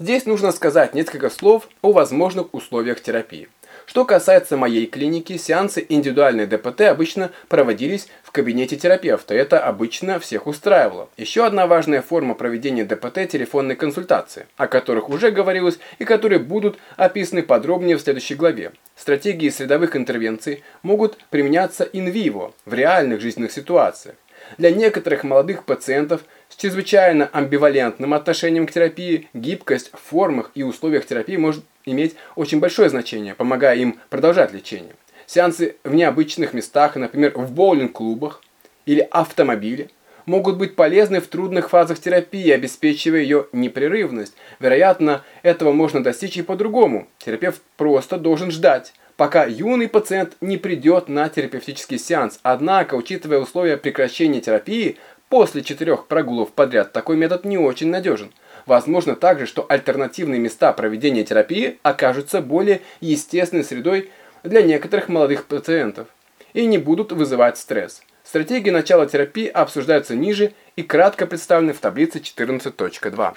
Здесь нужно сказать несколько слов о возможных условиях терапии. Что касается моей клиники, сеансы индивидуальной ДПТ обычно проводились в кабинете терапевта. Это обычно всех устраивало. Еще одна важная форма проведения ДПТ – телефонные консультации, о которых уже говорилось и которые будут описаны подробнее в следующей главе. Стратегии средовых интервенций могут применяться инвиво, в реальных жизненных ситуациях. Для некоторых молодых пациентов с чрезвычайно амбивалентным отношением к терапии гибкость в формах и условиях терапии может иметь очень большое значение, помогая им продолжать лечение. Сеансы в необычных местах, например, в боулинг-клубах или автомобиле, могут быть полезны в трудных фазах терапии, обеспечивая ее непрерывность. Вероятно, этого можно достичь и по-другому. Терапевт просто должен ждать, пока юный пациент не придет на терапевтический сеанс. Однако, учитывая условия прекращения терапии, после четырех прогулов подряд такой метод не очень надежен. Возможно также, что альтернативные места проведения терапии окажутся более естественной средой для некоторых молодых пациентов и не будут вызывать стресс. Стратегии начала терапии обсуждаются ниже и кратко представлены в таблице 14.2.